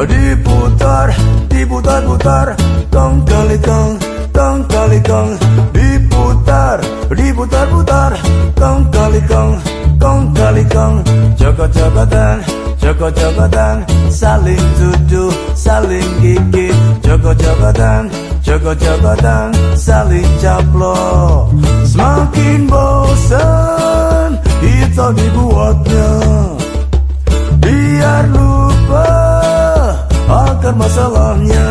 Diputar, diputar-putar Tong kali tong, tong kali tong. Diputar, diputar-putar Tong kali tong, tong kali tong. Cokot-cokotan, cokot-cokotan Saling tuduh, saling gigit. Cokot-cokotan, cokot-cokotan Saling caplo Semakin bosan Itu dibuat masalahnya.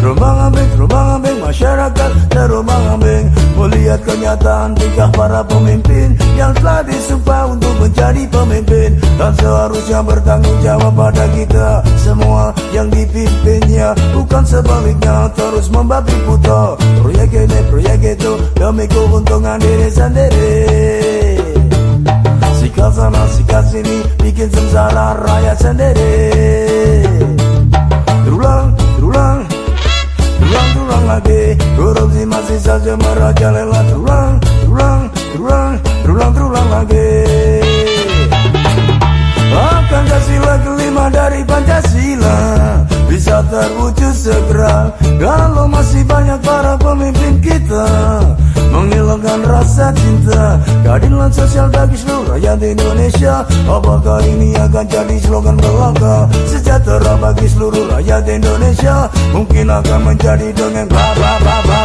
Terombang ambing, terombang ambing masyarakat Terombang ambing. Melihat kenyataan tingkah para pemimpin Yang telah disumpah untuk menjadi pemimpin. Dan seharusnya bertanggung jawab pada kita Semua yang dipimpinnya. Bukan sebaliknya terus membabi buta. Proyek ini, proyek itu Demi keuntungan diri sendiri. Sikat sana, sikat sini Bikin sengsara rakyat sendiri Masih saja merajalela Terulang, terulang, terulang Terulang, terulang lagi. Pancasila kelima dari Pancasila. Bisa terwujud segera. Kalau masih banyak para pemimpin kita. Menghilangkan rasa cinta. Keadilan sosial bagi seluruh rakyat Indonesia. Apakah ini akan jadi slogan belaka? Sejahtera bagi seluruh rakyat Indonesia. Mungkin akan menjadi bla bla bla bla bla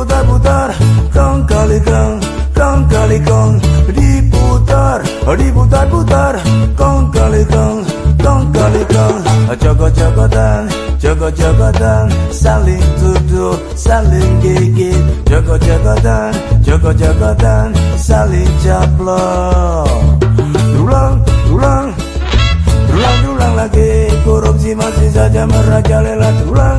diputar-putar Kong kali kong, kong kali kong Diputar, diputar-putar Kong kali kong, kong kali kong Joko-jokotan, joko-jokotan Saling duduk, saling gigit Joko-jokotan, joko-jokotan Saling caplok. Tulang Terulang, terulang lagi Korupsi masih saja merajalela Terulang,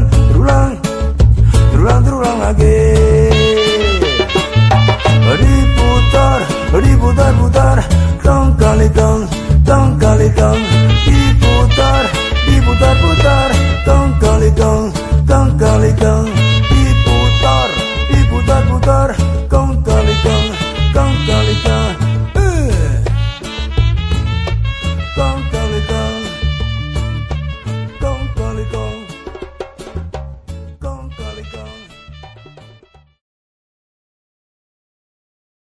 diputar Tong kali tong, tong kali tong Diputar, diputar putar Tong kali tong, tong kali tong Diputar, diputar putar Tong kali tong, tong kali tong Tong eh.